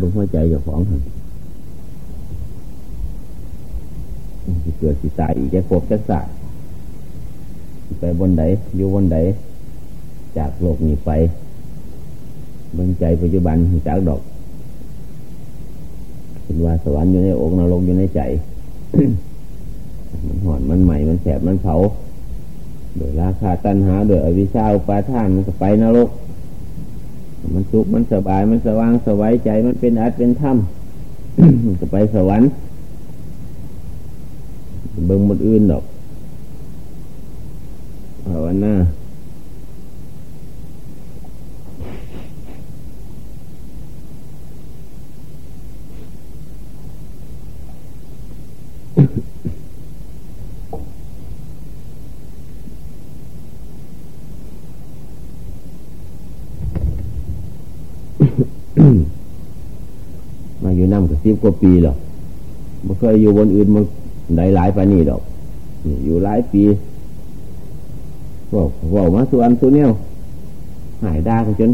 บนหัวใจเจ้าของหันเกิดสิตายอีกจะครบจะสาไปบนไหนอยู่บนไหนจากโลกนี้ไปเบิ่งใจปัจจุบันจากดอกเป็นว่าสวรรค์อยู่ในอกนรกอยู่ในใจ มันหอนมันใหม่มันแสบมันเผา โดยราคาตันหาโดยอวิชชาอุปาทานมันก็ไปนรก มันสุขมันสบายมันสว่างสบายใจมันเป็นอัตเป็นถ้ำมันก็ไปสวรรค์เบิ่งหมดอื่นดอกภาวนาอยู่น้ำ กว่าปีหรอกไม่เคยอยู่บนอื่นมันได้หลายปานี่ดอก อยู่หลายปีบอกบอกมาสุวรรณสุเนียวหายได้จน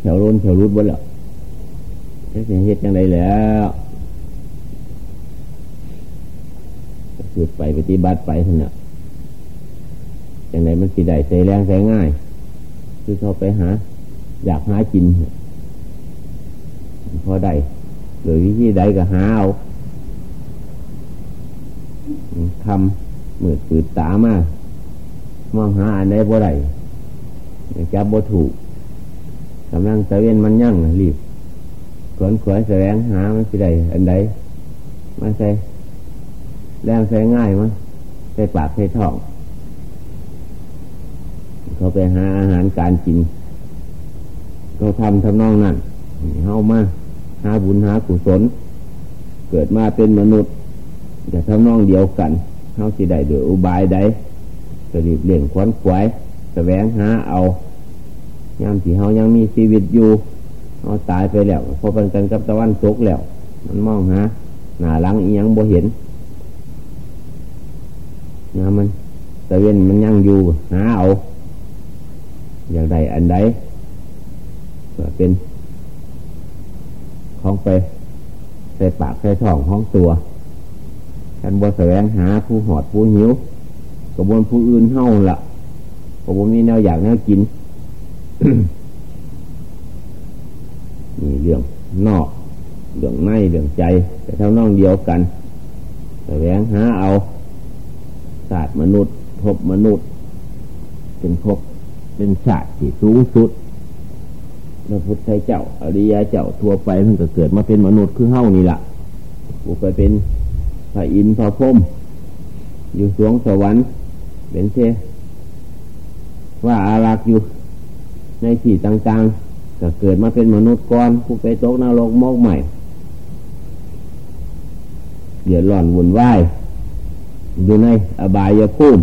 แถวรุนแถวรุดบนแล้วจะเหตุยังไงแล้วหยุดไปปฏิบัติไปเถอะนะยังไงมันสีได้ใส่แรงใส่ง่าย คือเขาไปหา อยากหากินพอได้ หรือวิธีใดก็หาเอาทำมือปืดตามามองหาอันใดบ่ได้จับบ่ถูกกำลังตะเวนมันยั่งรีบขวนขวนแสวงหามันสิได้อันใดมาใส่แรงใส่ง่ายมั้ยใส่ปากใส่ท้อง เขาไปหาอาหารการกิน เขาทำทำนองนั้นเฮามา หาบุญหากุศล เกิดมาเป็นมนุษย์จะทำนองเดียวกันเฮาสิได้โดยอุบายใดก็รีบเลี่ยงควนขวายแสวงหาเอายามที่เฮายังมีชีวิตอยู่เฮาตายไปแล้วพอเป็นกันกับตะวันตกแล้ว มันมองหาหน้าหลังอียังบ่เห็นยามมันตะเวนมันยังอยู่หาเอา อย่างใดอันใดเป็น ของไปใส่ปากใส่ท้องของตัวกันบ่แสวงหาผู้หอดผู้หิวกระบวนผู้อื่นเท่าละกระบวนมีแนวอยากแนวกินนี่เรื่องนอกเรื่องในเรื่องใจ แต่เท่าน้องเดียวกันแสวงหาเอาศาสตร์มนุษย์พบมนุษย์ เป็นพบเป็นศาสตร์ที่สูงสุด พระพุทธเจ้า อริยเจ้าทั่วไปมันก็เกิดมาเป็นมนุษย์คือเฮ้านี่แหละบุกไปเป็นพระอินทร์พระพรหมอยู่สวงสวรรค์เป็นเทว่าอารักอยู่ในที่ต่างๆ ก็เกิดมาเป็นมนุษย์ก่อนผู้ไปตกนรกมอกใหม่ เดือดร้อนวุ่นวายอยู่ในอบายภูมิ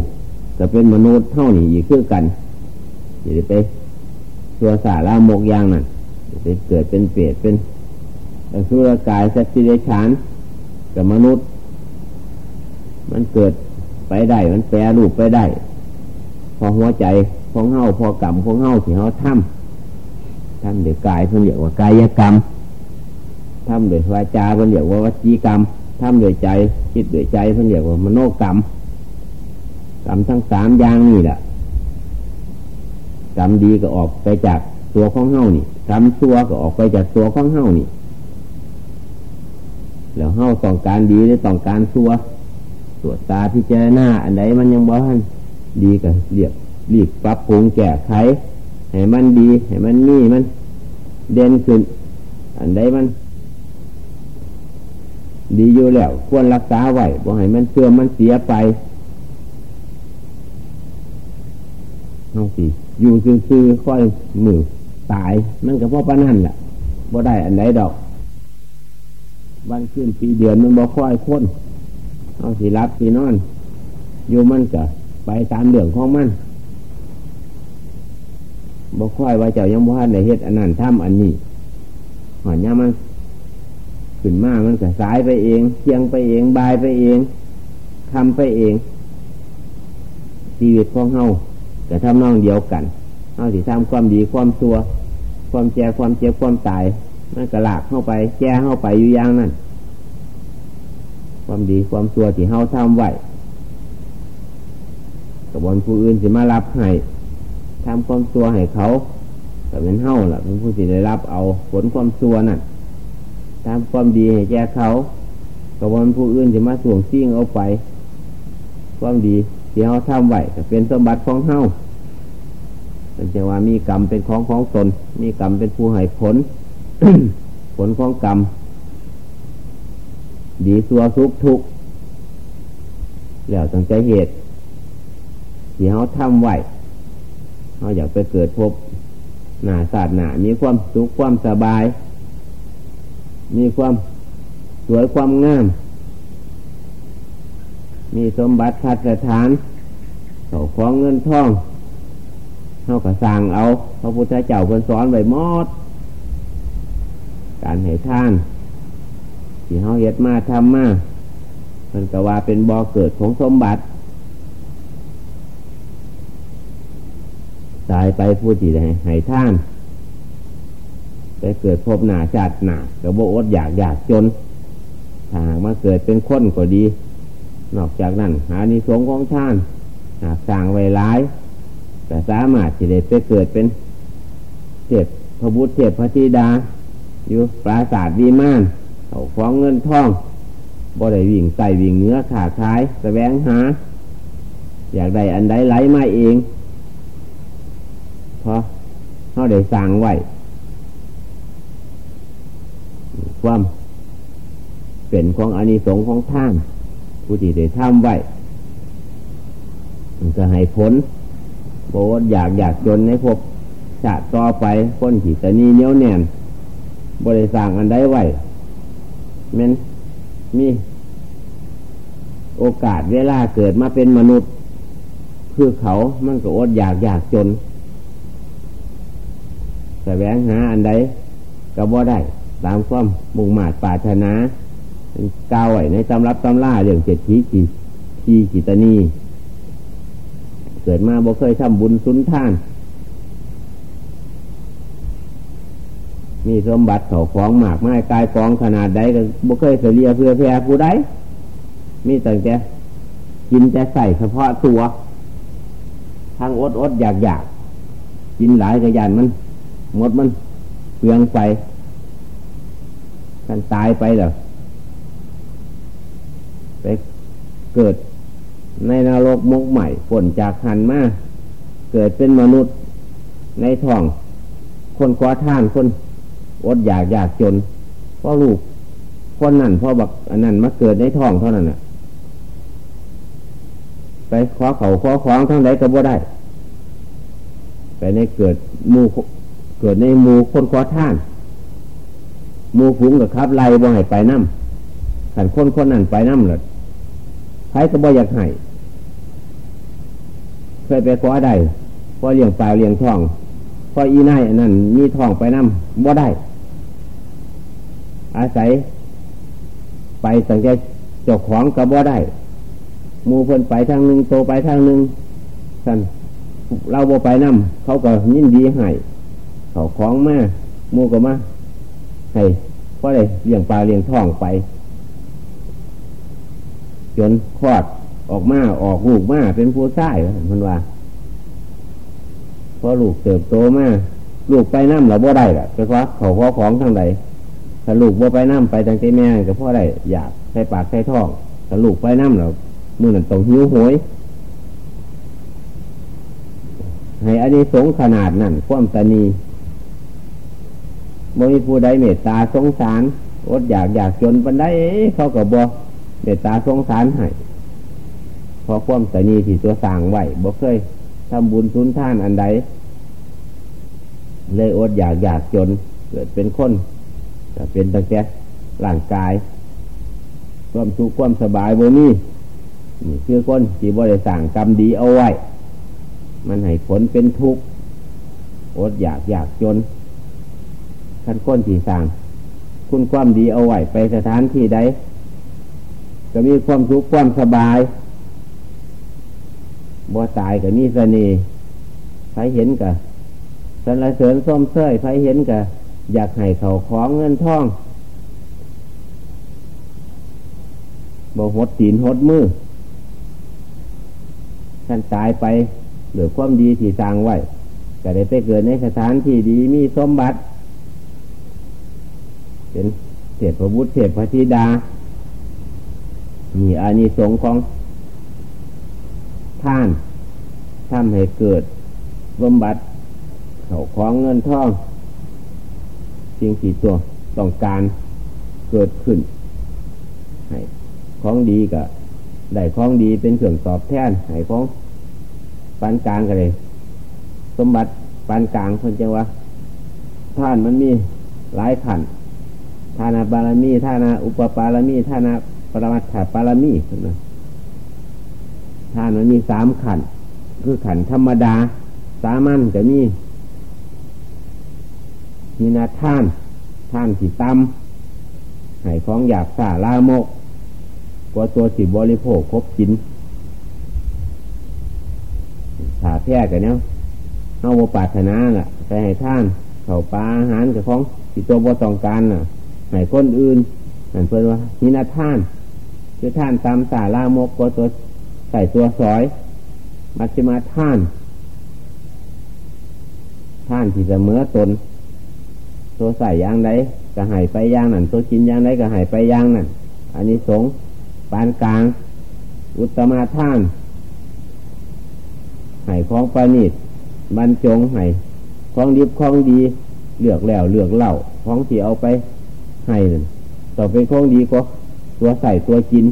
จะเป็นมนุษย์เท่านี้อีกคือกันอย่าไป ตัวสาราโมกยางนั่นไปเกิดเป็นเปรตเป็นสุรกายสัตว์ที่ได้ฉานกับมนุษย์ มันเกิดไปได้ มันแปรรูปไปได้ พอหัวใจของเฮาพอกรรมของเฮาที่เฮาทำทำโดยกายเพิ่นเรียกว่ากายกรรมทำโดยวาจาเพิ่นเรียกว่าวจีกรรมทำโดยใจ คิดโดยใจเพิ่นเรียกว่ามโนกรรมกรรมทั้งสามอย่างนี่แหละ กรรมดีก็ออกไปจากตัวของเฮ้านี่กรรมชั่วก็ออกไปจากตัวของเฮ้านี่แล้วเฮ้าต้องการดีหรือต้องการชั่วตรวจตาพิจารณาอันใดมันยังบ่ทันดีก็เรียบรีบปรับปรุงแก้ไขให้มันดีให้มันมีมันเด่นขึ้น อันใดมัน ดีอยู่แล้ว ควรรักษาไว้บ่ให้มันเสื่อมมันเสียไปเอาสิ อยู่ซื่อๆค่อยมือตาย มันก็เพราะปนั่นแหละบ่ได้อันไหนดอก วันขึ้นปีเดือนมันบ่ค่อยค้นเอาสิรับสินอน อยู่มันก็ไปตามเรื่องของมันบ่ค่อยว่าเจ้ายังบ่ทันในเฮ็ดอันนั้นทำอันนี้หอนยามันขึ้นมามันก็สายไปเองเที่ยงไปเองบายไปเองทำไปเองชีวิตของเฮา แต่ทำนองเดียวกันเอาสิทำความดีความตัวความแก่ความเจ็บความตายมันกระลากเข้าไปแก้เข้าไปอยู่อย่างนั้น ความดีความชั่วที่เฮาทำไว้กับบนผู้อื่นสิมารับให้ทำความชั่วให้เขาแต่เป็นเฮาล่ะเป็นผู้ที่ได้รับเอาผลความชั่วนั่นทำความดีให้แก่เขากับบนผู้อื่นจะมาส่วงซิ่งเอาไป ความดี ที่เฮาทำไหวก็เป็นสมบัติของเฮาเป็นจะว่ามีกรรมเป็นของของตน มีกรรมเป็นผู้ให้ผล ผลของกรรม ดีสัวทุกทุกแล้วตั้งใจเหตุที่เขาทำไหวเขาอยากไปเกิดพบหนาศาสตร์หนามีความสุขความสบาย มีความสวยความงาม มีสมบัติพัฒฐานเขาของเงินทองเขาก็สร้างเอาพระพุทธเจ้าคนสอนไว้มอดการให้ท่านที่เขาเฮ็ดมาทำมามันก็ว่าเป็นบ่อเกิดของสมบัติตายไปผู้ที่ให้ให้ท่านไปเกิดพบหนาจัดหนาก็บ่อดอยากอยากจนถ้าหากมาเกิดเป็นคนก็ดี นอกจากนั้นหานิสงของท่านหากสร้างไว้ร้ายแต่สามารถที่จะไปเกิดเป็นเทพพระบุตรเทพพระธิดา อยู่ปราศาสตร์วีมานเขาฟ้องเงินทองบ่ได้วิ่งใส่วิ่งเนื้อขาขายแสวงหา อยากได้อันใดไหลมาเองเพราะเขาได้สร้างไว้ความเป็นของอานิสงส์ของท่าน ผู้ที่ได้ทำไว้มันจะให้ผลโบดอยากอยากจนในพบชาติต่อไปคนที่ตนีเนี้ยวแน่นบริสร้างอันใดไว้มันมีโอกาสเวลาเกิดมาเป็นมนุษย์ คือเขามันก็อดอยากอยากจนแสวงหาอันใดก็บ่ได้ ตามความมุ่งมาดปาถนา กาวไว้ในตำรับตำล่าเรื่องเจ็ดทีขีขีกิตนีเกิดมาบ่เคยทำบุญสุนท่าน มีสมบัติเขาของหมากไม้กายกองขนาดใดก็บ่เคยเสียเพื่อแพร่ผู้ใดมีแต่แกกินแต่ใส่เฉพาะตัวทางอดอดอยากอยากกินหลายกระยันมันหมดมันเปลืองไปกันตายไปแล้ว ไปเกิดในนรกมกใหม่ผลจากหันมา เกิดเป็นมนุษย์ในท้อง คนกว่าท่านคนอดอยากอยากจนเพราะลูกคนนั่นพ่อบักอันนั้นมาเกิดในท้องเท่านั้นน่ะ ไปขอเขาขอของทั้งใดก็บ่ได้ ไปในเกิดมูเกิดในมูคนขอท่านมูฝูงกับครับไล่บ่ให้ไปน้ำขันคนคนนั้นไปน้ำเลย ใครก็บ่อยากให้เคยไปขอได้พอเลี้ยงปลาเลี้ยงทองพออีนายอันนั้นมีทองไปน้ำบ่ได้ อาศัย ไปสังเกตจ้าของกับบ่ได้มูเพิ่นไปทางหนึ่งโตไปทางหนึ่งสันเราบ่ไปน้ำเขาก็ยินดีให้เขาคล้องมามูก็มาให้เพราะอะไรเลี้ยงปลาเลี้ยงท้องไป จนคลอดออกมาออกลูกมาเป็นผู้ชายมันว่าพอลูกเติบโตมาลูกไปน้ำเราบ่ได้ละเพราเขาขอของทางใดถ้าลูกบ่ไปน้ำไปทางที่แม่ก็เพราะอะไรอยากใส่ปากใส่ท้องถ้าลูกไปน้ำเรามือนั่นต้องหิวโหยให้อันนี้สงขนาดนั่นความตนีบ่มีผู้ใดเมตตาสงสารอดอยากอยากจนปันได้เขาก็บ่ เมตตาสงสารให้พอความสนีที่ตัวสางไหวบ่เคยทำบุญทุนท่านอันใด เลยอดอยากอยากจน เกิดเป็นคนจะเป็นตั้งแต่ร่างกาย ความสุขความสบายบ่มีนี่คือคนที่บริสั่งกรรมดีเอาไว้ มันให้ผลเป็นทุกข์อดอยากอยากจนขันก้นที่สั่งคุณความดีเอาไว้ไปสถานที่ใด ก็มีความสุขความสบายบ่ตายก็มีเสน่ห์ใครเห็นกับสรรเสริญส้มเสยใครเห็นกับอยากให้เขาของเงินทองบ่หดตีนหดมือท่านตายไปเหลือความดีที่สร้างไว้ก็ได้ไปเกิดในสถานที่ดีมีสมบัติ เป็นเศษพระบุตรเศษพระธิดา มีอานิสงส์ของท่านทำให้เกิดบำบัดเขาของเงินทองสิ่งที่ตัวต้องการเกิดขึ้นให้ของดีก็ได้ของดีเป็นเครื่องตอบแทนให้ของปานกลางกันเลย สมบัติปานกลางคนจังว่าท่านมันมีหลายขันทานาบารมีทานาอุปปารมีทานา ปรมัตถปารมีนะท่านมันมีสามขันคือขันธรรมดา สามัญจะมีมีนาท่านท่านสีตำให้ของอยากสาลาโมกกว่าตัวสิบริโภคครบกินถาแท้กันเนาะเอาโมปาถนาล่ะไปให้ท่านเขาปลาอาหารกับของสิตัวบ่ต้องการน่ะให้คนอื่นนั่นเพื่อนว่ามีนาท่าน คือท่านตามสาลามกกว่าตัวใส่ตัวสอยมัชฌิมาท่าน ท่านที่เสมอตน ตัวใส่ย่างใดก็หายไปย่างนั่นตัวกินย่างใดก็หายไปย่างนั่นอันนี้สงปานกลาง อุตมาท่านหายของประณีตบรรจงหายของดีของดี เลือกแล้วเลือกเล่าของที่เอาไปให้นั่นต่อเป็นของดีก็ ตัวใส่ตัวกิน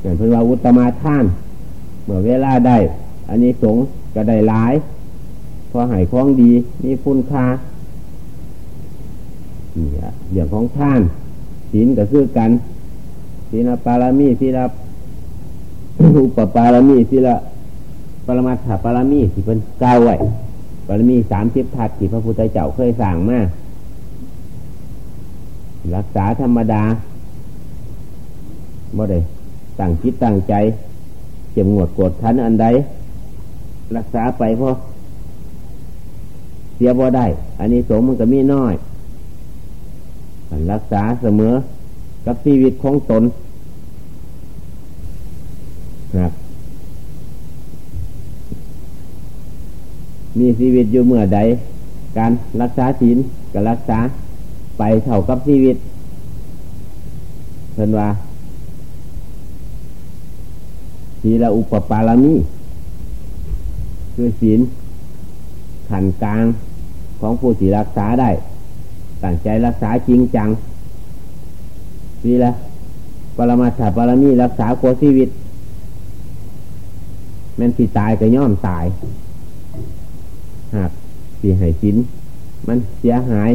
อย่างเพื่อว่าอุตมาท่าน เมื่อเวลาได้อันนี้สงก็ได้หลายพอหายคล้องดีมีคุณค่าเนี่ยเรื่องของท่านศีลก็คือกันศีลปารามีศีลอุปปารามีศีลปรมาถปารามีที่เป็นเก้าไว้ปารามีสามสิบทัศที่พระพุทธเจ้าเคยสั่งมารักษาธรรมดา บ่ได้ตั้งคิดตั้งใจจ็บงวดกดทันอันใด รักษาไปเพราะเสียบ่ได้ อันนี้สมมันก็มีน้อยรักษาเสมอ กับชีวิตของตนครับ มีชีวิตอยู่เมื่อใด การรักษาศีลกับรักษาไปเท่ากับชีวิตเพิ่นว่า ศีลอุปปารามีคือศีลขันกลางของผู้ศีรักษาได้ตั้งใจรักษาจริงจังศีละปรมาถาปารมีรักษาโคชีวิตแม่นสิตายก็ย่อมตาย หากสีให้ศีลมันเสียหาย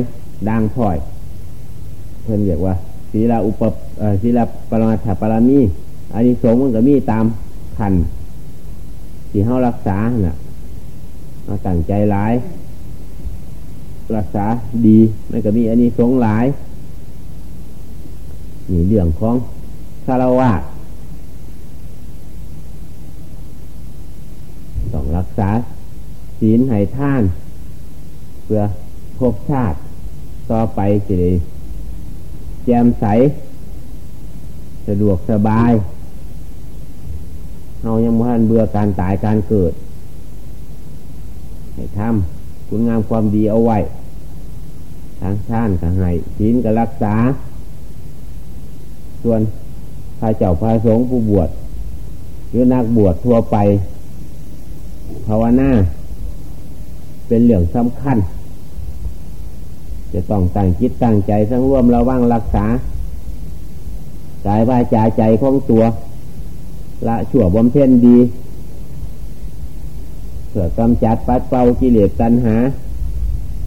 ดังพ่อย เพื่นเรียกว่าศีลอุปศีลปรมาถาปารมีอันนี้สงมันก็มีตาม ขันที่เขารักษาน่ะเราตั้งใจร้าย รักษาดีมันก็มีอันนี้สงหลายนี่เรื่องของคารวะต้องรักษาศีลให้ท่าน เพื่อพบชาติ ต่อไปจะได้แจ่มใส สะดวกสบาย เรายังม่ทันเบื่อการตายการเกิด ให้ทำคุณงามความดีเอาไว้ ทางท่านก็ให้ศีลก็รักษา ส่วนพระเจ้าพระสงฆ์ผู้บวชหรือนักบวชทั่วไป ภาวนาเป็นเรื่องสำคัญ จะต้องตั้งจิตตั้งใจ ทั้งร่วมระวังรักษากายวาจาใจของตัว ละชั่วบำเพ็ญดีเพื่อกำจัดปัดเป่ากิเลสตัณหา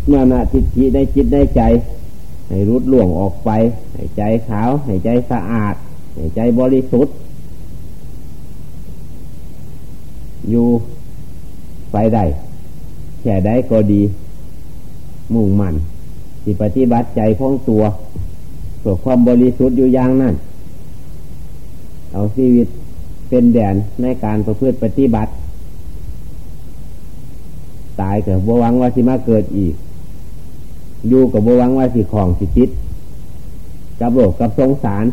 เมื่อนาทิฏฐิในจิตในใจ ให้รุดล่วงออกไป ให้ใจขาว ให้ใจสะอาด ให้ใจบริสุทธิ์ อยู่ไปได้แค่ได้ก็ดี มุ่งมั่นที่ปฏิบัติใจของตัวเพื่อความบริสุทธิ์อยู่อย่างนั้น เอาชีวิต เป็นแดนในการประพฤติปฏิบัติ ตายเกิดบวังว่าสิมาเกิดอีก อยู่กับบวังว่าสิของสิติดกับโลกกับสงสาร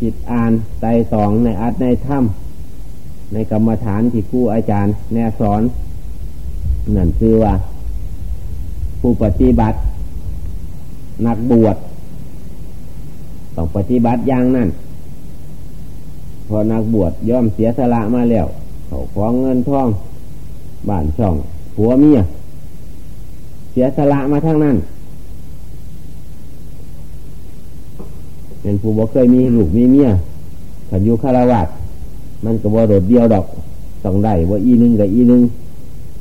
จิตอ่านใจสองในอัดในถ้ำในกรรมฐานที่ครูอาจารย์ แนสอนนั่นคือว่า ผู้ปฏิบัติ นักบวชต้องปฏิบัติอย่างนั้น พอนักบวชย่อมเสียสละมาแล้ว เขาของเงินทองบ้านช่องผัวเมียเสียสละมาทั้งนั้นเป็นผู้บ่เคยมีลูกมีเมียถ้าอยู่คารวะมันก็บ่โดดเดียวดอกต้องได้ว่าอีนึงกับอีนึง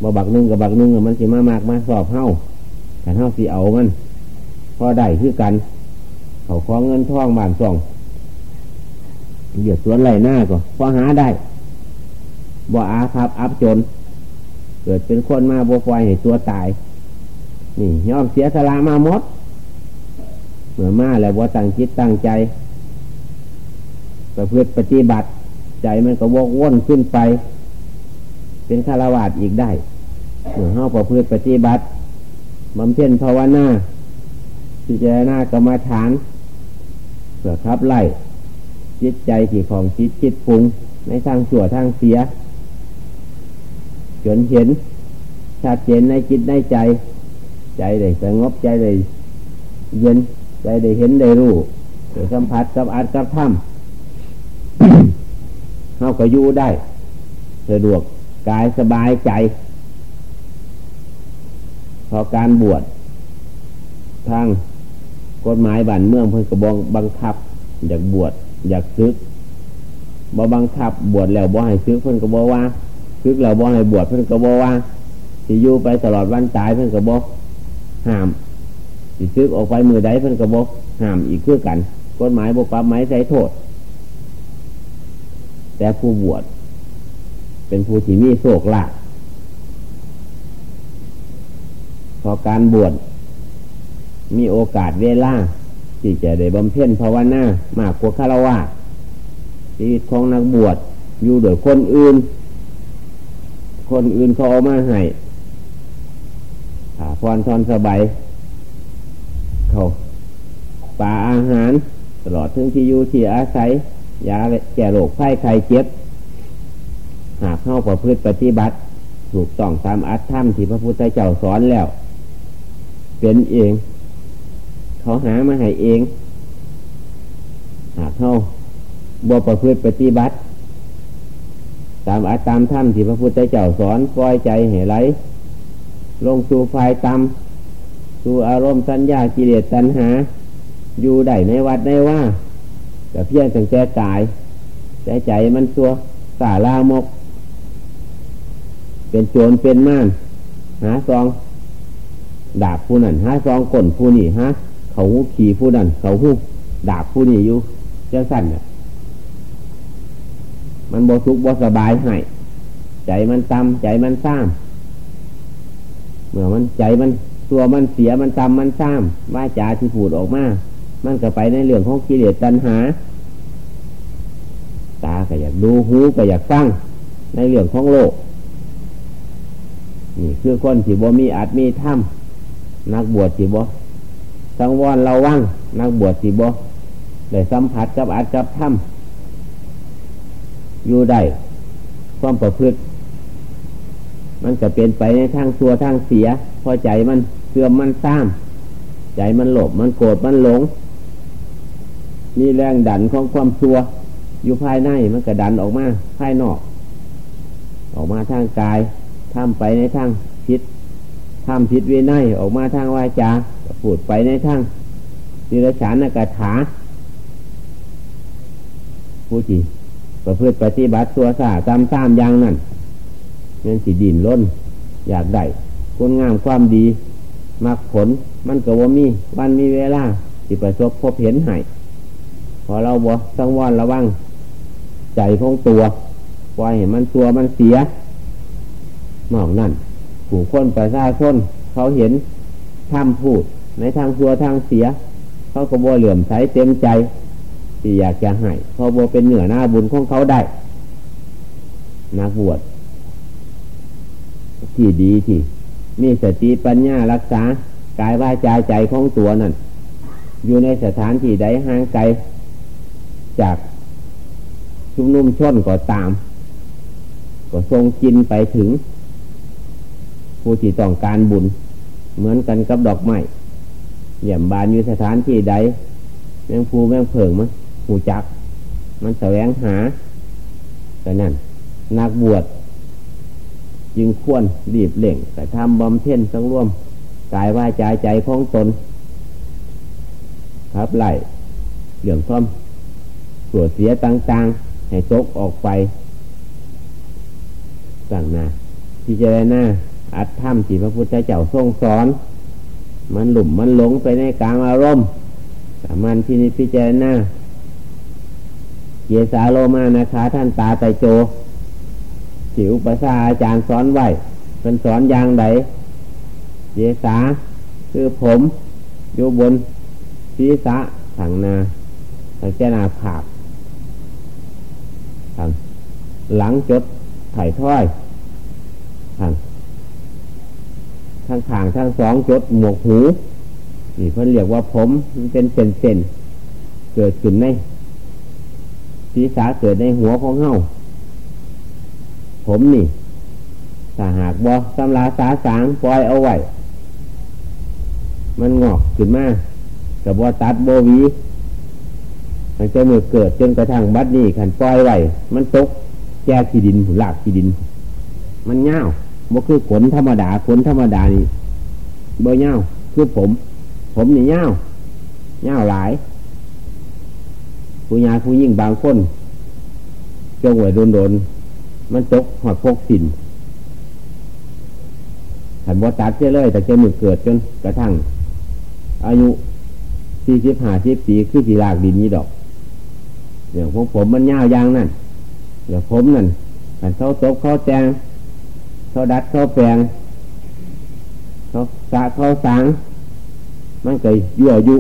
บ่บักนึงกับบักนึงมันสิมามากมาสอบเฮาแต่เฮาสิเอามัน พอได้คือกัน เขาคล้องเงินทองบ้านช่อง เดี๋ยวสวนไรหน้าก็พอหาได้บ่อาครับอับจน เกิดเป็นคนมาบวฟอยให้ตัวตาย นี่ยอมเสียสละมาหมดเมื่อมาแล้วว่าตั้งจิตตั้งใจประพฤติปฏิบัติ ใจมันก็วกวนขึ้นไป เป็นคาวาสอีกได้เมื่อเข้าประพฤติปฏิบัติบำเพ็ญภาวนาพิจารณากรรมฐานเพื่อขับไล่ จิตใจที่ของจิตจิตปรุงในทางชั่วทางเสียจนเห็นชัดเจนในจิตในใจ ใจได้สงบใจได้เย็นใจได้เห็นได้รู้ได้สัมผัสกับอัดกับถ้ำเขาก็อยู่ได้สะดวกกายสบายใจ พอการบวชทางกฎหมายบ้านเมืองเพื่อกระบองบังคับอยากบวช อยากซึกบ่บังคับบวชแล้วบ่ให้ซึกเพื่อนก็บ่ว่าซึกแล้วบ่ให้บวชเพื่อนก็บ่ว่าสิอยู่ไปตลอดวันตายเพื่อนก็บ่ห้ามสิซึกออกไปมือใดเพื่อนก็บ่ห้ามอีกคือกันกฎหมายบ่ปรับหมายใส่โทษ แต่ผู้บวชเป็นผู้ที่มีโศกละพอการบวชมีโอกาสเวลา ที่จะได้บำเพ็ญภาวนามากกว่าคารวะชีวิตของนักบวชอยู่โดยคนอื่น คนอื่นเขาเอามาให้พรทอนสบายเขาป่าอาหาร ตลอดถึงที่อยู่ที่อาศัยยาแก่โรคไข้ไข้เจ็บ หากเข้าประพฤติปฏิบัติ ถูกต้องตามอัตธรรมที่พระพุทธเจ้าสอนแล้ว เป็นเอง เขาหามาให้เองหากเขาบวประพฤติปฏิบัติ ตามอาตามถ้ำที่พระพุทธเจ้าสอนปล่อยใจให้ไหลลงสู่ไฟตำสู่อารมณ์สัญญากิเลสตัณหา อยู่ได้ในวัดในว่าแต่เพียงแต่ใจกายใจใจมันตัวสาลามก เป็นโจรเป็นม่านหาซองดาบผู้นั้นหาซองก่นผู้นี้ฮะ เขาหูขี่ผู้นั้นเขาหูดาบผู้นี้อยู่จะสั้นเนี่ยมันบสุกบสบายให้ใจมันตำใจมันซ้ำเมื่อมันใจมันตัวมันเสียมันตำมันซ้ำว่าจาที่พูดออกมา มันก็ไปในเรื่องของกิเลสตัณหา ตาก็อยากดูหูก็อยากฟังในเรื่องของโลก นี่คือคนที่บ่มีอาจมีถ้ำนักบวชที่บ่ สังวรเราว่างนักบวชที่บ่ได้สัมผัสกับอาจกับถ้ำอยู่ได้ความประพฤติมันจะเป็นไปในทางซัวทางเสีย พอใจมันเสื่อมมันซ้ำใจมันหลบมันโกรธมันหลง มีแรงดันของความซัว อยู่ภายในมันก็ดันออกมาภายนอก ออกมาทางกายทำไปในทางพิษทำพิษวินัยออกมาทางวาจา พูดไปในทางนิรชานกถาผู้ที่ประพฤติปฏิบัติตัวสาตามตามอย่างนั้นนั่นสิดินล้น อยากได้คุณงามความดีมักผลมันก็ว่ามีวันมีเวลาที่ประสบพบเห็นให้พอเราบ่สังวรระวัง ใจของตัวปล่อยเห็นมันตัวมันเสียนอกนั่นผู้คนประชาชนเขาเห็นทำพูด ในทางตัวทางเสีย เขาก็บ่เหลื่อมใสเต็มใจ ที่อยากจะให้เพราะว่เป็นเหนือหน้าบุญของเขาได้นักบวชที่ดีที่มีสติปัญญารักษากายว่าใจาใจของตัวนั่นอยู่ในสถานที่ใดห่างไกล จากชุมนุมชนก็ตาม ก็ทรงกินไปถึง ผู้ที่ต้องการบุญ เหมือนกันกับดอกไม้ เยี่ยมบานอยู่สถานที่ใด แมงภูแมงเผิงมันหูจัก มันแสวงหาแต่นั่นนักบวชจึงควรรีบเล่งแต่ทำบำเพ็ญสังร่วมกายว่าใจใจของตน ครับไหลเหลือมซ่อมสวดเสียต่าง ๆ ให้ตกออกไปสั่งนาที่จะได้หน้าอัดถ้ำที่พระพุทธเจ้าทรงสอน มันหลุ่มมันหลงไปในกลางอารมณ์สามันที่นิพิจารณาเยสาโลมานะคะ ท่านตาไตโจสิวประสาอาจารย์สอนไว้เป็นสอนอย่างใดเยสาคือผมอยู่บนศีรษะทางนาทางเจนาผากทางหลังจดไถ่ถ้อยทาง ทางขางทางสองจดหมวกหูนี่เพิ่นเรียกว่าผมมันเป็นเส้นเส้นเกิดขึ้นในศีรษะเกิดในหัวของเฮาผมนี่ถ้าหากบอสำลาสาสางปล่อยเอาไว้มันงอกขึ้นมากับบอตัดโบวีมันจะเมื่อเกิดจนกระทั่งบัดนี้ขันปล่อยไว้มันตกแก่ขีดินหลากขีดิน มันเงา บ่คือขนธรรมดาขนธรรมดานี่เบอร์เงาคือผม ผมนี่เงาเงาหลายผู้ยาผู้ยิ่งบางคนจงไว้โดนโดนมันตกหอดพกสินขันบอตัดเจ้เลย แต่เจ้มือเกิดจนกระทั่ง อายุสี่สิบห้าสิบปีคือสีลากดินนี้ดอกอย่างพวกผมมันยาวยางนั่นเดี๋ยวผมนั่นขันเขาตกเขาแจง เขาดัดเขาแปลงเขาสะเขาสางมันเกิดยั่วยุ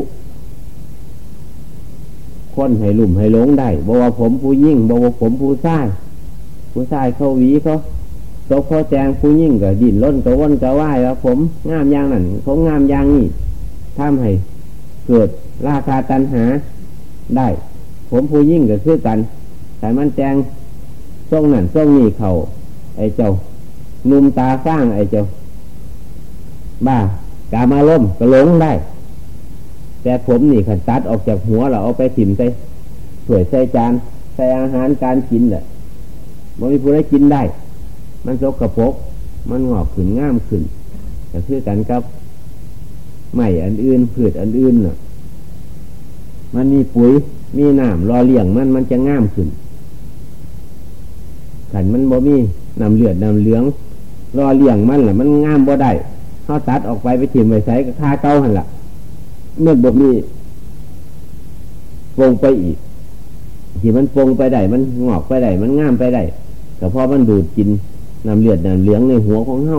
คนให้ลุ่มให้หลงได้บอกว่าผมผู้ยิ่งบอกว่าผมผู้ชายผู้ชายเขาหวีเขาตกเขาแจงผู้ยิ่งก็ดินล้นก็วนก็ว่ายแล้วผมงามย่างนั่นผมงามย่างนี่ทำให้เกิดราคาตันหาได้ ผมผู้ยิ่งก็คือกัน แต่มันแจงช่วงนั่นช่งนี้เขาไอ้เจ้า นุ่มตาสร้างไอ้เจ้าบ้ากามาล่มก็หลงได้ แต่ผมนี่ขันตัดออกจากหัวเราเอาไปถิ่มใส่สวยใส่จานใส่อาหารการกินแหละมันมีผู้ได้กินได้ มันสกกระปกมันงอกขึ้นง่ามขึ้นแต่คือกันกับใหม่อันอื่นผืดอันอื่นน่ะ มันมีปุ๋ยมีน้ำรอเลี้ยงมันมันจะง่ามขึ้นขันมันบ่มีน้ำเลือดน้ำเหลือง รอเลี้ยงมันแหละมันงามบ่ได้เขาตัดออกไปไปถิ่มไปใส่ก็ค่าเก้าหันละเมื่อบ่มีปงไปอีกที่มันปงไปได้ มันงอกไปได้ มันงามไปได้แต่พอมันดูดกินน้ำเลือดน้ำเหลืองในหัวของเฮา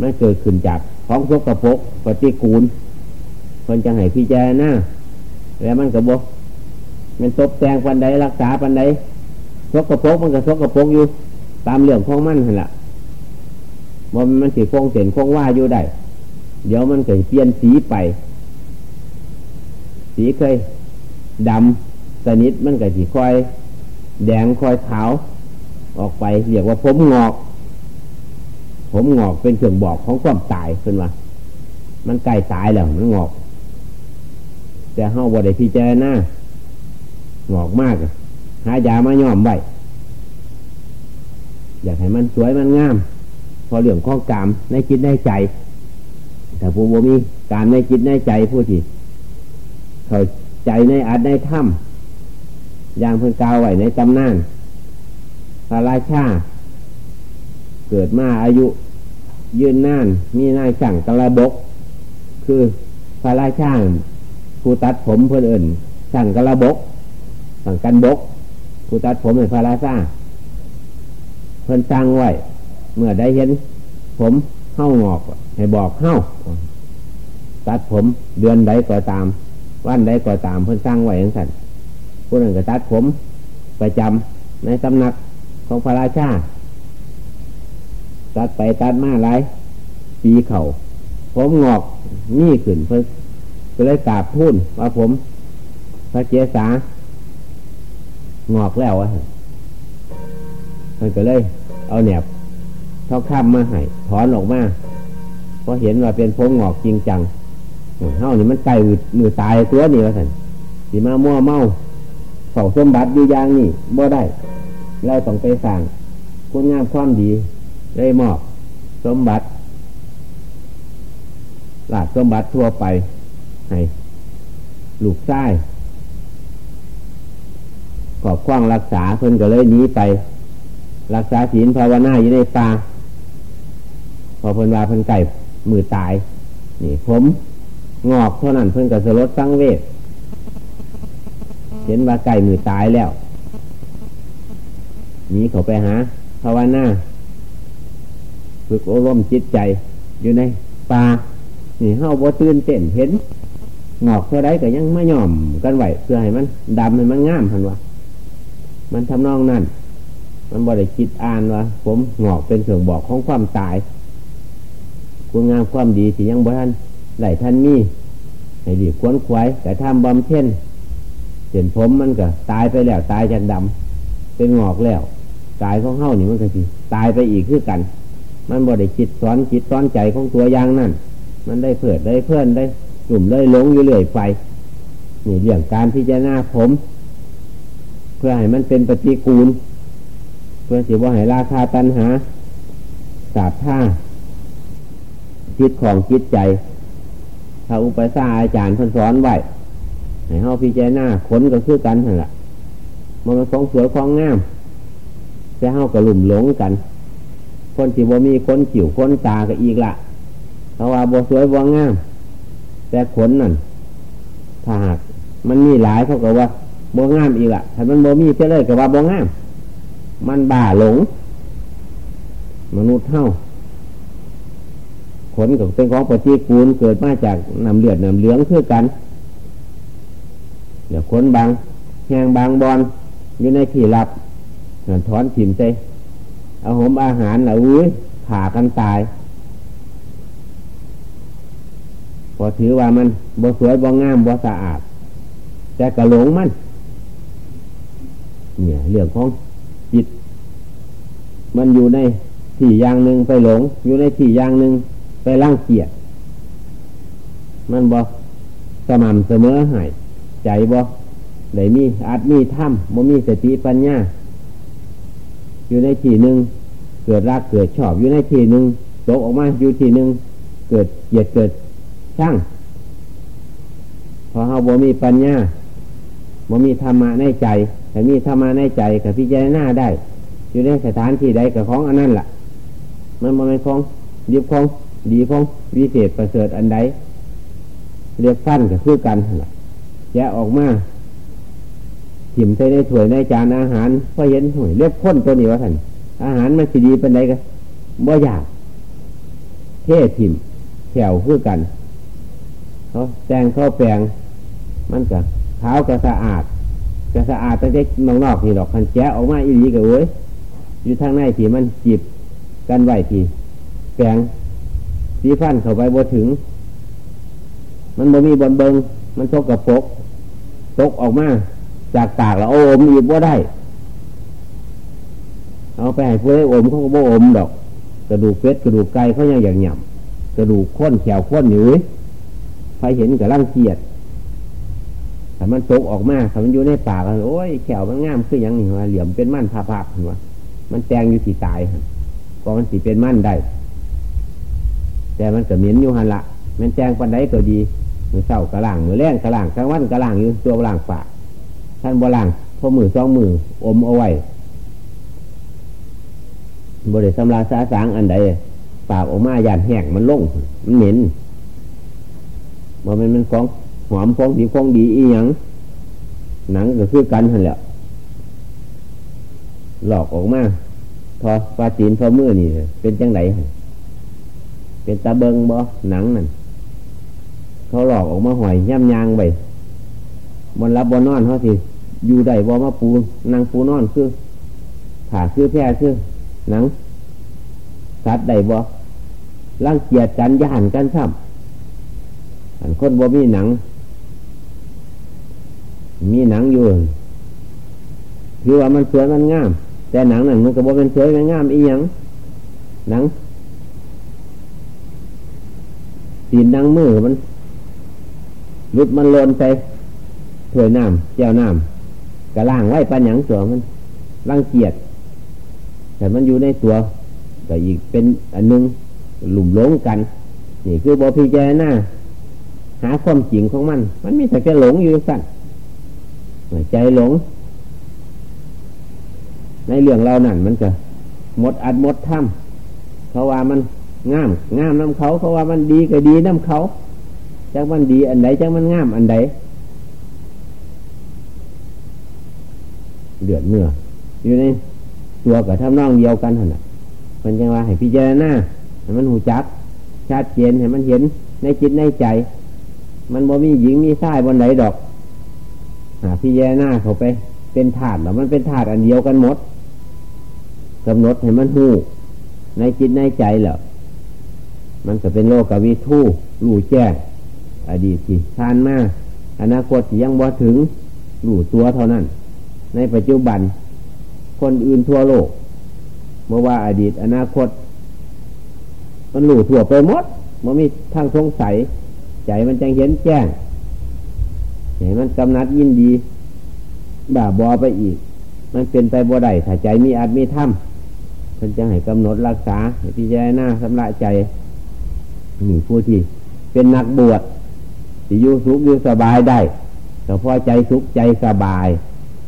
มันเกิดขึ้นจากของสกปรกปฏิกูลคนจะให้พิจารณาแล้วมันกระบอกมันตกแต่งปันใดรักษาปันใดสกปรกมันก็สกปรกอยู่ ตามเรื่องของมันหันละ มันมันสีคงเส้นคงว่าอยู่ได้ เดี๋ยวมันเกิดเปลี่ยนสีไป สีเคยดำสนิทมันก็สีคอย แดงคอยขาว ออกไปเรียกว่าผมงอก ผมงอกเป็นเครื่องบอกของความตายขึ้นมามันใกล้ตายแล้วมันงอก แต่เฮาบ่ได้พิจารณางอกมากหายามาย่อมไว้อยากให้มันสวยมันงาม อเรื่องข้องกามในจิตในใจแต่ผู้บ่มีการในจิตในใจผู้ที่เข้าใจในอัดในถ้ำอย่างเพิ่งกาวไว้ในตำนานพระราชาเกิดมาอายุ ยืนนาน มีนายสั่งตะระบก คือพระราชาผู้ตัดผมเพื่อนเอิญสั่งกระบก สั่งกันบก ผู้ตัดผมเป็นพระราชาเพื่อนสั่งไว้ เมื่อได้เห็น ผมเห้างอก ให้บอกเห้าตัดผมเดือนใดก็ตาม วันใดก็ตามเพื่อสร้างไว้อย่างสันผู้นั้นก็ตัดผมประจำในตำหนักของพระราชาตัดไปตัดมาไรปีเขาผมงอกนี่ขึ้นเพื่อก็เลยกราบทูลว่าผม พระเจสางอกแล้วอะมันก็เลย เอาแหนบ เท่าข้ามมาให้ถอนออกมาเพราะเห็นว่าเป็นผมงอกจริงจังเท่านี่มันไกลมือตายตัวนี่ว่าสันสีมามั่วเมาเฝ้าสมบัติอยู่อย่างนี้บ่ได้ เราต้องไปสั่งคุณงามความดี ได้มอบสมบัติหลาดสมบัติทั่วไปให้ลูกไส้กอบคว้างรักษาเพิ่นก็เลยหนีไป รักษาศีลภาวนาอยู่ในป่า อเพิ่นว่าเพิ่นไก่มือตาย นี่ ผมงอกเท่านั้นเพิ่นก็สลดสังเวชเห็นว่าไก่มือตายแล้วนี้เขาไปหาภาวนาฝึกอบรมจิตใจ อยู่ในป่านี่เฮาบ่ตื่นเต้นเห็นงอกเท่าไรก็ยังไม่ยอมกันไหวเพื่อให้มันดำให้มันงามพันวะมันทำนองนั่นมันบ่ได้คิดอ่านว่าผมงอกเป็นเสื่องบอกของความตาย คุณงามความดีที่ยังบ่ท่านไหลท่านมีให้ดีควนควายแต่ทำบำเพ็ญเห็นผมมันก็ตายไปแล้วตายจากดำเป็นงอกแล้วกายของเฮ้านี่มันก็สิตายไปอีกคือกัน มันบ่ได้คิดซ้อนคิดซ้อนใจของตัวอย่างนั่นมันได้เพื่อได้เพื่อนได้กลุ่มได้หลงอยู่เรื่อยไปนี่เรื่องการพิจารณาผม เพื่อให้มันเป็นปฏิกูล เพื่อสิว่าให้ราคาตันหาสาบท่า จิตของจิตใจ ถ้าอุปสาอาจารย์ท่านสอนไว้ให้เฮาพิจารณาขนก็คือกันนั่นแหละมันเป็นของสวยของงามจะเฮากับหลุ่มหลงกัน คนที่บ่มีคนจิ๋วคนตาก็อีกละเพราะว่าบ่สวยบ่งาม แต่ขนนั่นถ้าหากมันมีหลายเขาก็ว่าบ่งามอีกละถ้ามันบ่มีจะเลยก็ว่าบ่งาม มันบ้าหลง มนุษย์เท่า ขนก็เป็นของปฏิกูลเกิดมาจากน้ำเลือดน้ำเหลืองคือกันเดี๋ยวขนบางแหงบางบอลอยู่ในที่รับถอนถิ่มใจเอาหมอาหารเออุ้ยผ่ากันตาย พอถือว่ามันบ่สวยบ่งามบ่สะอาด แต่กระหลงมัน เนี่ยเรื่องของจิต มันอยู่ในที่อย่างหนึ่งไปหลง อยู่ในที่อย่างหนึ่ง ไปร่างเกียดมันบ่สม่ำเสมอหายใจบ่ได้มีอาจมีถ้ำบ่มีสติปัญญาอยู่ในที่หนึ่งเกิดรักเกิดชอบอยู่ในที่หนึ่งตกออกมาอยู่ที่หนึ่งเกิดเกียดเกิดช่างพอเฮาบ่มีปัญญาบ่มีธรรมะในใจแต่มีธรรมะในใจกับพิจารณาได้ อยู่ในสถานที่ใดกับของอันนั้นแหละมันบ่เป็นของดีของ ดีของวิเศษประเสริฐอันใดเรียกสั้นกับคือกันละแยะออกมาถิ่มใส่ในถ้วยในจานอาหารพอเห็นถ้วยเรียบข้นตัวนี้ว่าท่านอาหารมันสีดีเป็นไรกันบ่อยาก เท่ถิ่มแถวคือกันเขาแจงเขาแปลง มันก็เท้าก็สะอาดก็สะอาดแต่เด็กนอกๆนี่หรอกคันแจ้ออกมาอีหลีกับเว้ยอยู่ทางในที่มันจีบกันไหวที่แปลง สีฟันเข้าไปบ่ถึง มันบ่มีบนเบิง มันตกกับปกตกออกมาจากตากแล้วโอมอีกบ่ได้ เอาไปให้เพื่ออมเขาก็บ่อมดอก กระดูกเป็ดกระดูกไก่เขายังอย่างหย่ำกระดูกข้นแขวข้นอยู่ใครเห็นกับร่างเกียดแต่มันตกออกมาถ้ามันอยู่ในปากโอ้ยแขวมันงามคืออย่างนี้เหลี่ยมเป็นมั่นผาผาหัวมันแตงอยู่ที่ตายก็มันสีเป็นมั่นได้ แต่มันก็เหม็นอยู่หันละมันแจงปันไดก็ดีมือเศร้ากระล่างมือแรงกระล่างกลางวันกระล่างอยู่ตัวกระล่างปากท่านบล่างพอมือสองมืออมเอาไว้บริสำราสาสางอันใดปากออกมาหยาดแห้งมันล่งมันเหม็นมันมันของหอมของดีของดีอีหยังหนังก็คือกันหันแหละหลอกออกมา พอปลาจีนพอมือนี่เป็นจังไร เป็นตาเบิงบ่หนังนั่นเขาหลอกออกมาหอยย่ำยางไปบนรับบนนอนเขาสิอยู่ได้บ่มาปูนางปูนอนคือขาคือแพร่คือหนังสัตว์ได้บ่ร่างเกียดกันย่านกันซ้คนบ่มีหนัง มีหนังอยู่ถือว่ามันสวยมันงาม แต่หนังนั่นมันก็บ่เป็นสวยมันงามอีหยังหนัง ตีนดังมือมันรุดมันโลนใส่ถ้วยน้ำเจ้าน้ำกระล่างไว้ปัญญังตัวมันร่างเกียดแต่มันอยู่ในตัวแต่อีกเป็นอันนึงหลุมหลงกัน นี่คือบอพีเจน้าหาความจริงของมัน มันมีแต่แค่หลงอยู่สั่นใจหลง ในเรื่องเรานั่นมันก็หมดอัดหมดถ้ำเพราะว่ามัน งามงามน้ำเขาเพราะว่ามันดีก็ดีน้ำเขาจังมันดีอันใดจังมันงามอันใดเดือดเนื้ออยู่ในตัวกับทำนองเดียวกันน่ะมันจังว่าให้พิจารณาให้มันหูจักชัดเจนให้มันเห็นในจิตในใจ มันบ่มีหญิงมีชายบนไหนดอกหาพิจารณาเขาไป เป็นถาดหรอมันเป็นถาดอันเดียวกันหมดกำหนดให้มันหูในจิตในใจเหรอ มันก็เป็นโลกวิทูรู้แจ้งอดีตที่ผ่านมาอนาคตที่ยังบ่ถึงรู้ตัวเท่านั้น ในปัจจุบัน คนอื่นทั่วโลกเมื่อว่าอดีตอนาคต มันหลู่ทั่วไปหมดมันมีทางสงสัย ใจมันจังเห็นแจ้งเห็นมันกำนัดยินดี บ่าบอไปอีก มันเป็นไปบ่ได้ถ้าใจมีอาจมีถ้ำมันจะให้กำหนดรักษาพิจารณาสำละใจ นี่ผู้ที่เป็นนักบวชที่อยู่สุขอยู่สบายได้แต่พอใจสุขใจสบาย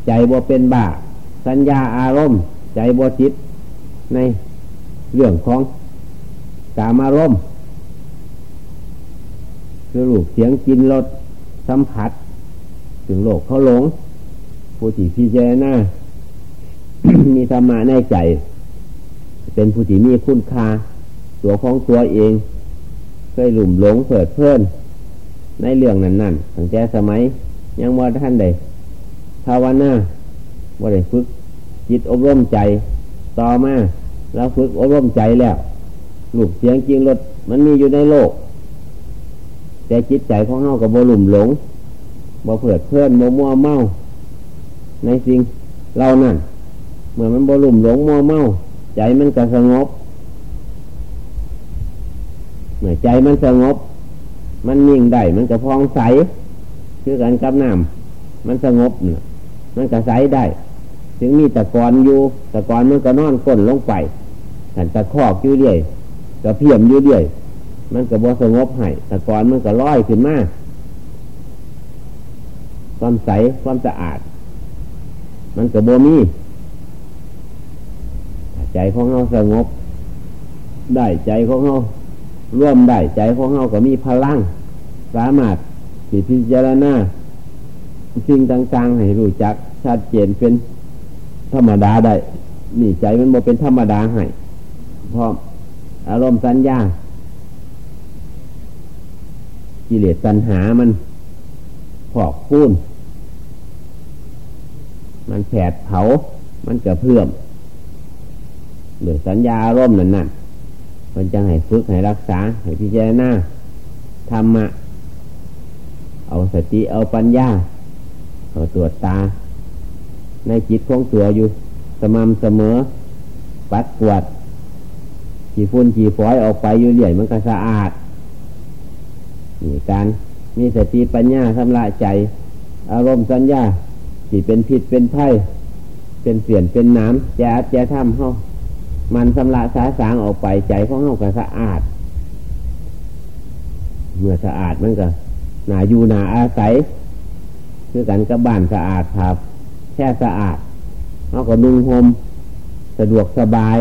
ใจบ่เป็นบ้า สัญญาอารมณ์ ใจบ่จิต ในเรื่องของกามารมณ์คือลูกเสียงกินรสสัมผัส ถึงโลกเขาหลง ผู้ที่พิจารณามีธรรมะในใจ เป็นผู้ที่มีคุณค่า ตัวของตัวเอง เคยหลุ่มหลงเผิดเพลินในเรื่องนั้นนั่นตั้งแต่สมัย ยังว่าท่านใดภาวนาว่าได้ฝึกจิตอบรมใจ ต่อมาแล้วฝึกอบรมใจแล้วลูกเสียงจริงรถมันมีอยู่ในโลก แต่จิตใจของเฮากับบหลุ่มหลงบ่เผิดเพลินโมมัวเมา ในสิ่งเรานั่นเมื่อมันบหลุ่มหลงมัวเมา ใจมันก็สงบ มื่อใจมันสงบ มันนิ่งได้มันก็พองใสคือกันกับน้ำมันสงบเนี่ยมันก็ใสได้ ถึงมีตะกอนอยู่ตะกอนมันก็นอนก้นลงไปหันตะคอกอยู่เรื่อยก็เพียมอยู่เรื่อยมันก็บ่สงบให้ตะกอนมันก็ลอยขึ้นมาความใสความสะอาด มันก็บ่มีใจของเราสงบ ได้ใจของเรา ร่วมได้ใจของเราก็มีพลัง สามารถที่พิจารณาสิ่งต่างๆ ให้รู้จักชัดเจนเป็นธรรมดาได้ นี่ใจมันบ่เป็นธรรมดาให้เพราะอารมณ์สัญญา กิเลสตัณหามันพอกพูน มันแผดเผา มันกระเพื่อมหรือสัญญาอารมณ์นั่นนั่น มันจะให้ฝึกให้รักษาให้พิจารณาธรรมะ เอาสติเอาปัญญาเอาตรวจตา ในจิตของตัวอยู่สม่ำเสมอ ปัดกวดขี่ฝุ่นขี่ฝอยออกไปอยู่เรื่อยมันก็สะอาดนี่การมีสติปัญญาทำลายใจ อารมณ์สัญญาที่เป็นผิดเป็นไพ่เป็นเปลี่ยนเป็นน้ำแจ๊แจ๊ทำเขา มันสำละสาสางออกไปใจของเราก็สะอาด เมื่อสะอาดมันก็หนาอยู่หนาอาศัย คือกันกับบ้านสะอาดครับแค่สะอาดเขาก็นุ่งห่มสะดวกสบาย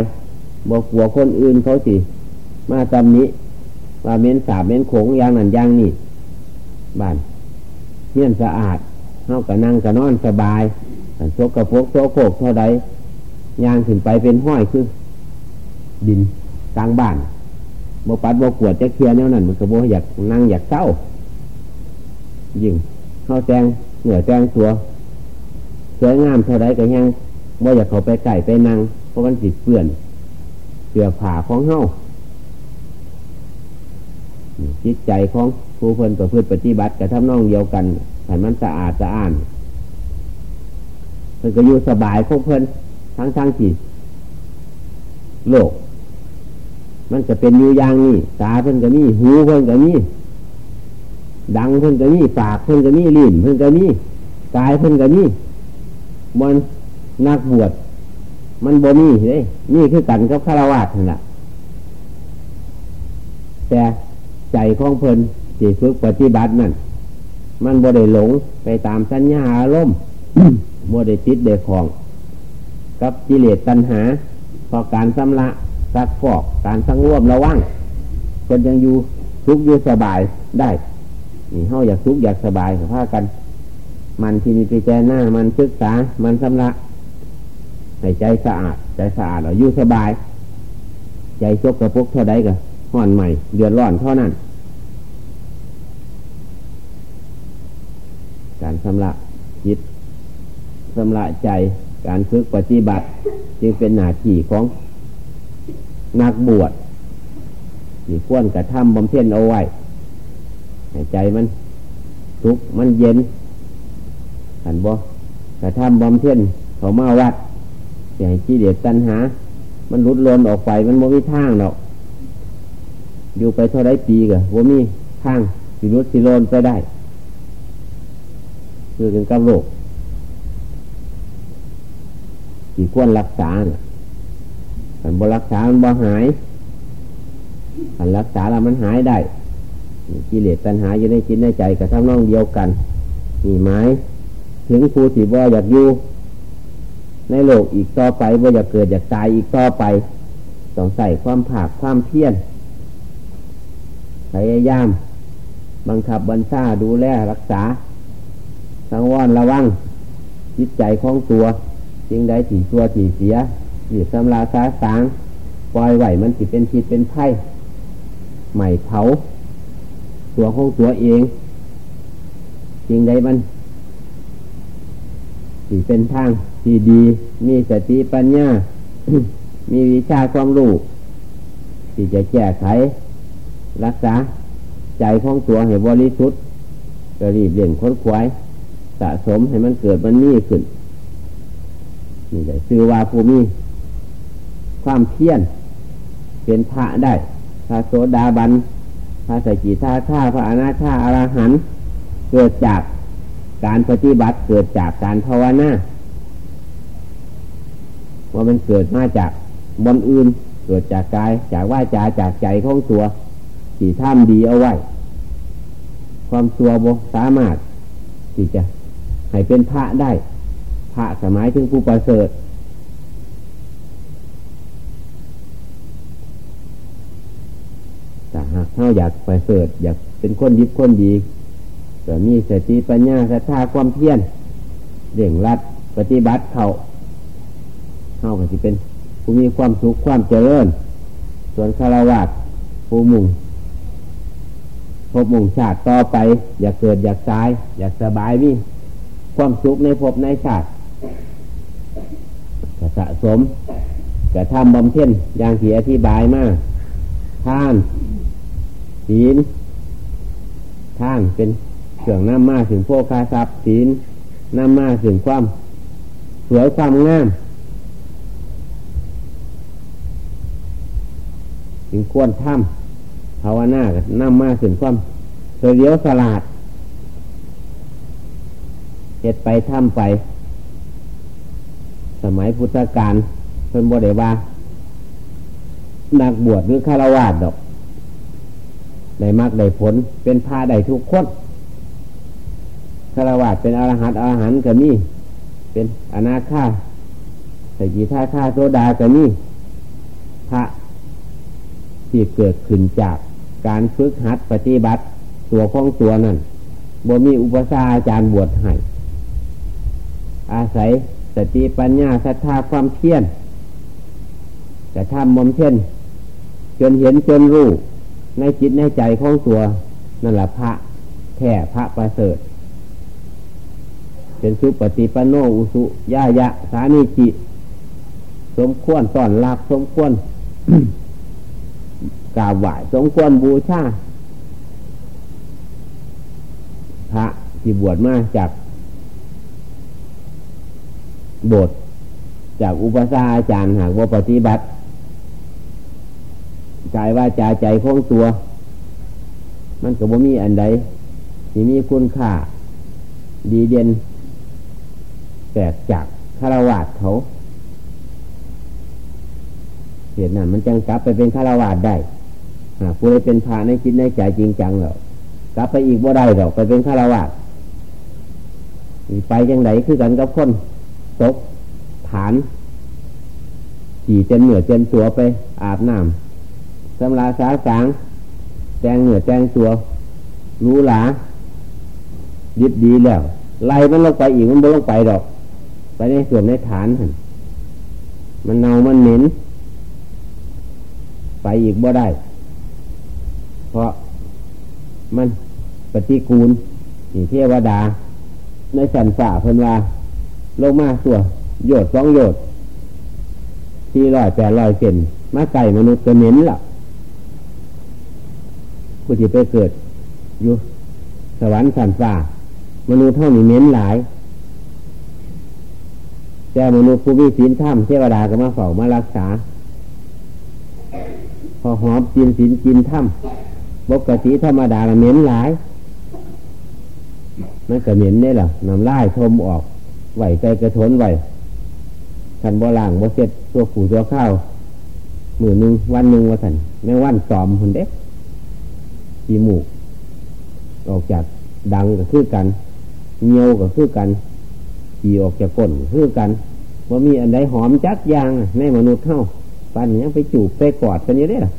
บอกหัวคนอื่นเขาสิมาตำนี้ว่าเม้นสาบเม้นโขงอย่างนั้นอย่างนี้บ้านเมี่ยนสะอาดเขาก็นั่งก็นอนสบายโซกกระพกโซโคกเท่าใดยางขึ้นไปเป็นห้อยคือ ดินกลางบ้านบปัดบกวดจะเคลียร์แนวนั้นมันก็บอยากนั่งอยากเศร้า ยิ่งเข้าแจงเหนือแจงตัวสวยงามเท่าไรก็ยังบ่อยากเขาไปไก่ไปนั่งเพราะมันจิตเปื่อนเสือผ่าของเฮาจิตใจของผู้ผู้เพิ่นประพฤติปฏิบัติกับทำนองเดียวกันให้มันสะอาดสะอ้านเพิ่นก็อยู่สบายของเพิ่นทั้งทั้งที่โลก มันจะเป็นอยู่อย่างนี้ตาเพิ่นก็มีหูเพิ่นก็มีดังเพิ่นก็มีปากเพิ่นก็มีลิ้นเพิ่นก็มีกายเพิ่นก็มีมันนักบวชมันบ่มีเลยนี่คือกันกับฆราวาสนั่นแหละแต่ใจของเพิ่นที่ฝึกปฏิบัตินั่นมันบ่ได้หลงไปตามสัญญาอารมณ์บ่ได้จิตเดของ กับกิเลสตัณหา พอการสำละ ซักฟอกการสังรวมระวังเพิ่นยังอยู่ทุกอยู่สบายได้นี่เฮาอยากทุกอยากสบายกับพากัน มันที่มีปีแจหน้ามันศึกษา มันสำละให้ใจสะอาด ใจสะอาดเราอยู่สบาย ใจซกกระปุกเท่าใดก็ห่อนใหม่เดือดร้อนเท่านั้น การสำละจิตสำละใจการฝึกปฏิบัติ จึงเป็นหน้าที่ของ นักบวชที่ควรกระทำบำเพ็ญเอาไว้ใจมันทุกมันเย็นขันบ่กระทำบำเพ็ญเขามาวัดอย่างที่เด็ดตัณหา มันรุดรนออกไปมันโมมีทางหรอกอยู่ไปเท่าไรปีกะว่มีทางสิรุดสิโลนไปได้ คือเป็นกับโลกที่ควรรักษาเนี่ย ขันบรักษามันบ่หายขันรักษาแล้วมันหายได้กิเลสตัณหาอยู่ในจิตในใจกับทั้งน้องเดียวกันมีไม้ถึงครูที่บ่อยากอยู่ในโลกอีกต่อไปว่าอยากเกิดอยากตายอีกต่อไปต้องใส่ความผากความเพียรพยายาม บังคับบัญชาดูแลรักษา สังวรระวังจิตใจของตัวจึงได้ถี่ตัวถี่เสีย หรือสำลาสาสางปล่อยไหวมันสิเป็นผิดเป็นไพ่ใหม่เผา ตัวของตัวเองจึงไดมันสิเป็นทางที่ดี มีสติปัญญา มีวิชาความรู้ที่จะแก้ไข รักษาใจของตัวให้บริสุทธิ์ก็รีบเลี่ยนค้นควายสะสมให้มันเกิดมันมีขึ้นนี่แหละคือว่าภูมิ ความเพียรเป็นพระได้ พระโสดาบัน พระสกิทาข้าพระอนาชาอรหันเกิดจากการปฏิบัติเกิดจากการภาวนาว่ามันเกิดมาจากบนอื่น เกิดจากกาย จากว่าจาจากใจของตัวที่ท่ามดีเอาไว้ ความตัวโบสามารถที่จะให้เป็นพระได้ พระสมัยถึงผู้ประเสริฐแต่หาก เขาอยากปเสริฐอยากเป็นคนยิบคนดีก็มีสติปัญญาศรัทธาความเพียรเด่งรัดปฏิบัติเขาเข้าก็จะเป็น ผู้มีความสุขความเจริญ ส่วนคารวะผู้มุ่งพบมุ่งชาติต่อไป อยากเกิดอยากตาย อยากสบายมีความสุขในภพในชาติกสะสมกระทำบำเพ็ญอย่างที่อธิบายมาท่าน ศีลท่านเป็นเครื่องน้ำมาถึงโภคาทรัพย์ศีลน้ำมาถึงความ สวยความงามถึงควรทำภาวนากับน้ำมาถึงความเสียวสลาดเหตุไปทำไป สมัยพุทธกาลเป็นบริวานักบวชหรือฆราวาสดอก ได้มากได้ผลเป็นพาได้ทุกคนฆราวาสเป็นอรหัตอรหันก็มีเป็นอนาคาสกิทาคาโซดาก็มีพระที่เกิดขึ้นจากการฝึกหัดปฏิบัติตัวของตัวนั้นบ่มีอุปสาอาจารย์บวชให้อาศัยสติปัญญาศรัทธาความเพียรแต่ทำมมเช่น จนเห็นจนรู้ ในจิตในใจของตัวนั่นแหละพระแค่พระประเสริฐ เป็นสุปฏิปโนอุสุยายะ สามีจิ สมควรตอนรับสมควรกราบไหว้สมควรบูชาพระที่บวชมาจากโบสถ์จากอุปสาอาจารย์หากว่าปฏิบัติ กายว่าจาใจของตัว มันก็บ่มีอันใดที่มีคุณค่า ดีเด่นแตกจากคารวาสเขาเหตุนั้นมันจังกลับไปเป็นคารวาสได้หากผู้ใดเป็นพระในคิดในใจจริงจังแล้วกลับไปอีกบ่ได้หรอกไปเป็นคารวาสไปยังไงคือกันกับคนตกฐานขี่เจนเหนือเจนตัวไปอาบน้ำ สำลาสาสางแจงเหนือแจงตัวรู้หลาดิบดีแล้วไล่มันลงไปอีกมันไม่ลงไปดอก ไปในส่วนในฐานมันเน่ามันเหม็นไปอีกบ่ได้ เพราะมันปฏิกูลนี่เทวดา ในสันฝ่าเพิ่นว่าลงมาตัวโยดสองโยดที่ลอยแปดลอยเซนมาไก่มนุษย์ก็เหม็นละ ผู้ที่ไปเกิดอยู่สวรรค์สันฝ่ามนุษย์เท่านี้เหม็นหลาย แต่มนุษย์ผู้มีศีลธรรมเทวดาก็มาเฝ้ามารักษา พอหอมกินศีลกินธรรมปกติธรรมดาเหม็นหลายมันก็เหม็นนี่แหละน้ำลายทมออกไหวใจกระทนไหวขันบ่ล่างบ่เสร็จตัวขู่ตัวข้าวมือหนึ่งวันหนึ่งวันสันแม่วันสอมคนเด็ก จีมูก ออกจากดังก็คือกันเงียวก็คือกันขี่ออกจากก้นคือกันว่ามีอันใดหอมจักยางในมนุษย์เท่าปันยังไปจูบไปกอดกันอยู่ได้หรอ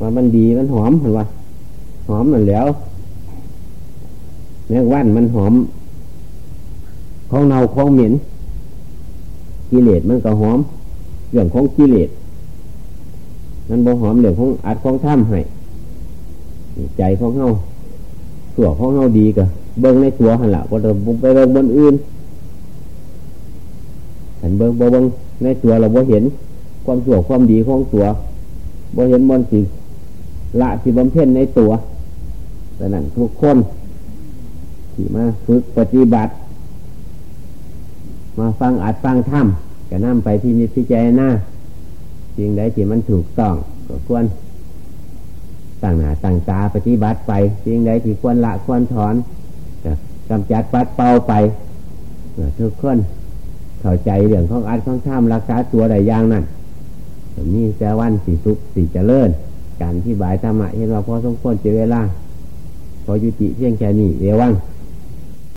ว่ามันดีมันหอมเห็นว่าหอมมันแล้วแมงวันมันหอมของเนาของเหม็นกิเลสมันก็หอมเรื่องของกิเลสมันบ่หอมเรื่องของอัดของถ้ำให้ ใจของเฮาตัวของเฮาดีก็เบิ้งในตัวหันละก็จะไปเบิ้งบนอื่นเห็นเบิ้งบ่เบิ้งในตัวเราบ่เห็นความสัวความดีของตัวบ่เห็นบนสิละสิบำเพ็ญในตัวแต่นั้นทุกคนที่มาฝึกปฏิบัติ มาฟังอัดฟังธรรมก็นำไปที่นิพจารณาสิ่งใดที่มันถูกต้องก็ควร ตั้งหน้าตั้งตาปฏิบัติไปสิ่งใดที่ควรละควรถอนกำจัดปัดเป่าไปทุกคนเข้าใจเรื่องของอัดของท่ามรักษาตัวใดอย่างนั้นนี่แต่วันสีสุขสีเจริญ การที่บายธรรมะเห็นว่าพอสมควรเจเวลา พอยุติเพียงแค่นี้เอวัง